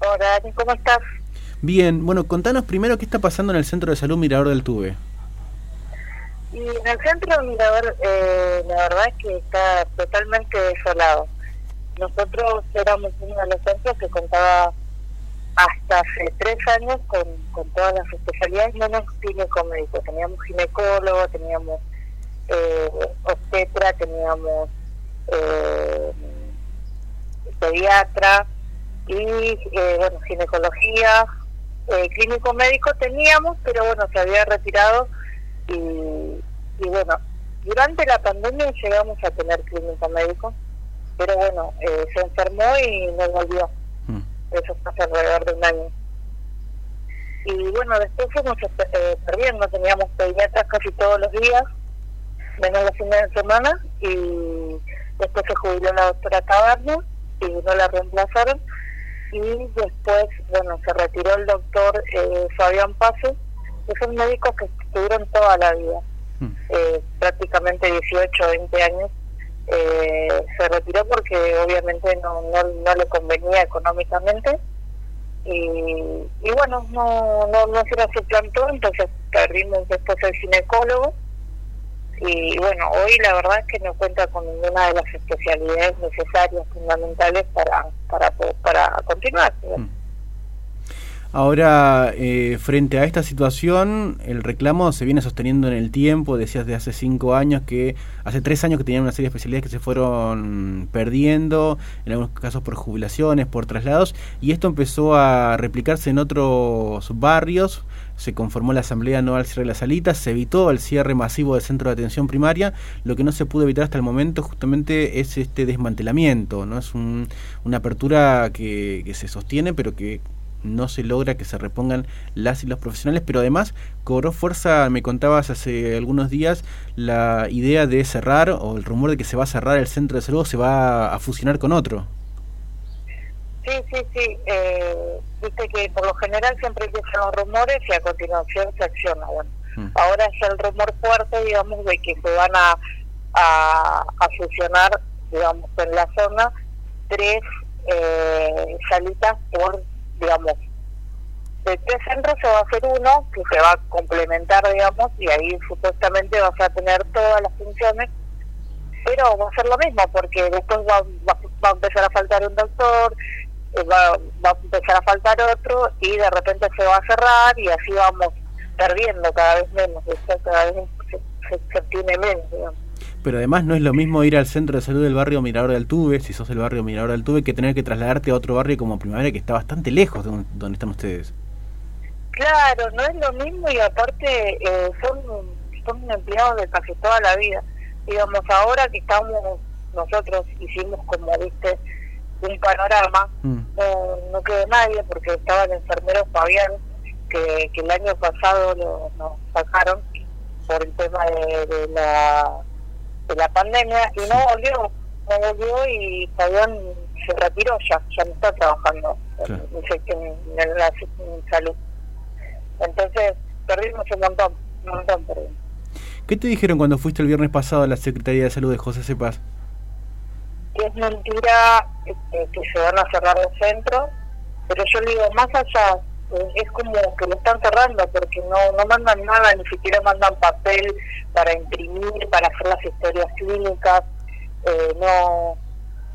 Hola, Dani, ¿cómo estás? Bien, bueno, contanos primero qué está pasando en el Centro de Salud Mirador del Tuve. Y en el centro Mirador, eh, la verdad es que está totalmente desolado. Nosotros éramos uno de los centros que contaba hasta hace tres años con, con todas las especialidades menos clínico médico. Teníamos ginecólogo, teníamos eh, obstetra, teníamos eh, pediatra y eh, bueno ginecología, eh, clínico médico teníamos, pero bueno se había retirado y, y bueno durante la pandemia llegamos a tener clínico médico, pero bueno eh, se enfermó y no volvió. Mm. Eso fue hace alrededor de un año. Y bueno, después fuimos eh, perdiendo, teníamos pediatras casi todos los días, menos los fines de semana, y después se jubiló la doctora Caverna y no la reemplazaron. Y después, bueno, se retiró el doctor eh, Fabián Paso, que son médicos que estuvieron toda la vida, mm. eh, prácticamente 18 o 20 años. Eh, se retiró porque obviamente no, no, no le convenía económicamente y, y bueno, no, no, no se nos suplantó, entonces perdimos después el ginecólogo y bueno, hoy la verdad es que no cuenta con ninguna de las especialidades necesarias, fundamentales para, para, para continuar. Ahora, eh, frente a esta situación, el reclamo se viene sosteniendo en el tiempo, decías de hace cinco años que, hace tres años que tenían una serie de especialidades que se fueron perdiendo, en algunos casos por jubilaciones, por traslados, y esto empezó a replicarse en otros barrios, se conformó la asamblea no al cierre de las salitas, se evitó el cierre masivo del centro de atención primaria, lo que no se pudo evitar hasta el momento justamente es este desmantelamiento, no es una apertura que, que se sostiene, pero que no se logra que se repongan las y los profesionales, pero además cobró fuerza, me contabas hace algunos días, la idea de cerrar o el rumor de que se va a cerrar el centro de salud, se va a fusionar con otro. Sí, sí, sí. Eh, viste que por lo general siempre empiezan los rumores y a continuación se acciona. Bueno, mm. ahora es el rumor fuerte, digamos, de que se van a, a, a fusionar, digamos, en la zona tres eh, salitas por digamos, de tres centros se va a hacer uno que se va a complementar, digamos, y ahí supuestamente vas a tener todas las funciones, pero va a ser lo mismo, porque después va, va, a empezar a faltar un doctor, eh, va, va, a empezar a faltar otro, y de repente se va a cerrar, y así vamos perdiendo cada vez menos, cada vez se, se, se obtiene menos, digamos pero además no es lo mismo ir al centro de salud del barrio Mirador del Tuve, si sos el barrio Mirador del Tuve, que tener que trasladarte a otro barrio como Primavera que está bastante lejos de donde están ustedes. Claro, no es lo mismo y aparte eh, son, son empleados de casi toda la vida. Digamos, ahora que estamos, nosotros hicimos como, viste, un panorama, mm. no, no quedó nadie porque estaba el enfermero Fabián, que, que el año pasado lo, nos sacaron por el tema de la de la pandemia y no volvió, no volvió y Fabián se retiró ya, ya no está trabajando en, la salud. Entonces perdimos un montón, un montón perdimos. ¿Qué te dijeron cuando fuiste el viernes pasado a la Secretaría de Salud de José Cepaz? Que es mentira este, que se van a cerrar los centros, pero yo digo, más allá es como que lo están cerrando porque no, no mandan nada, ni siquiera mandan papel para imprimir, para hacer las historias clínicas, eh, no,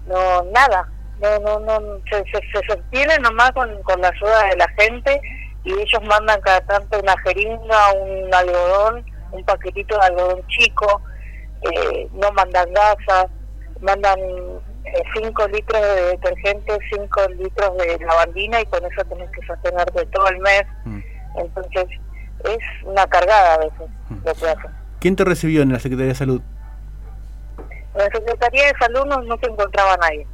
no, nada, no, no, no, se, se, sostiene nomás con, con la ayuda de la gente y ellos mandan cada tanto una jeringa, un algodón, un paquetito de algodón chico, eh, no mandan gasas, mandan 5 litros de detergente, 5 litros de lavandina y con eso tenés que sostenerte todo el mes. Mm. Entonces es una cargada a veces mm. lo que hacen. ¿Quién te recibió en la Secretaría de Salud? En la Secretaría de Salud no, se encontraba nadie.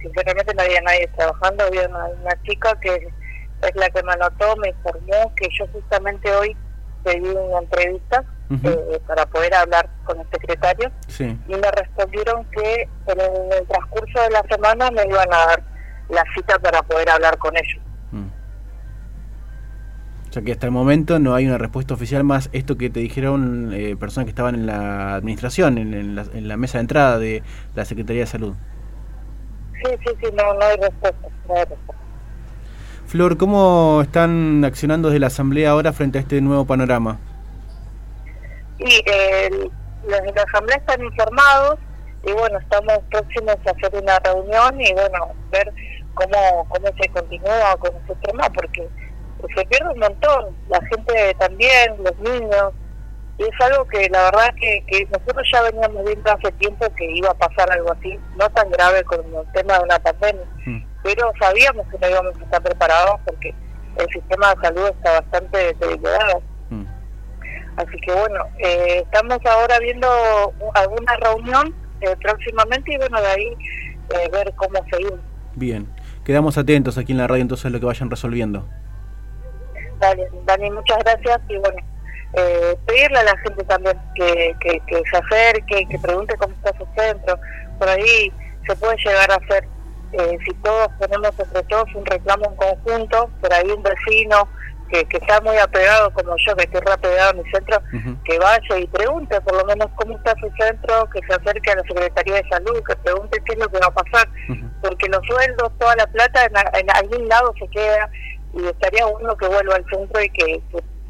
Sinceramente no había nadie trabajando. Había una, chica que es la que me anotó, me informó que yo justamente hoy pedí una entrevista eh, para poder hablar con el secretario y me respondieron que en el, transcurso de la semana me iban a dar la cita para poder hablar con ellos. Mm. O sea que hasta el momento no hay una respuesta oficial más esto que te dijeron eh, personas que estaban en la administración, en, la, mesa de entrada de la Secretaría de Salud. Sí, sí, sí, no, no hay respuesta. No hay respuesta. Flor, ¿cómo están accionando desde la Asamblea ahora frente a este nuevo panorama? Y los de la Asamblea están informados y bueno, estamos próximos a hacer una reunión y bueno, ver cómo, cómo se continúa con este tema, porque se pierde un montón, la gente también, los niños, y es algo que la verdad que, que nosotros ya veníamos viendo hace tiempo que iba a pasar algo así, no tan grave como el tema de una pandemia, mm. pero sabíamos que no íbamos a estar preparados porque el sistema de salud está bastante deteriorado. Así que bueno, eh, estamos ahora viendo alguna reunión eh, próximamente y bueno, de ahí eh, ver cómo seguimos. Bien, quedamos atentos aquí en la radio entonces a lo que vayan resolviendo. Dale, Dani, muchas gracias y bueno, eh, pedirle a la gente también que, que, se acerque, que pregunte cómo está su centro. Por ahí se puede llegar a hacer, eh, si todos ponemos entre todos un reclamo en conjunto, por ahí un vecino que, que está muy apegado como yo, que estoy apegado a mi centro, que vaya y pregunte por lo menos cómo está su centro, que se acerque a la Secretaría de Salud, que pregunte qué es lo que va a pasar, porque los sueldos, toda la plata en, en, algún lado se queda y estaría bueno que vuelva al centro y que,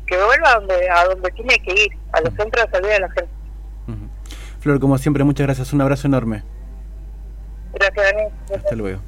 que, vuelva a donde, a donde tiene que ir, a los centros de salud de la gente. Flor, como siempre, muchas gracias. Un abrazo enorme. Gracias, Dani. Hasta luego.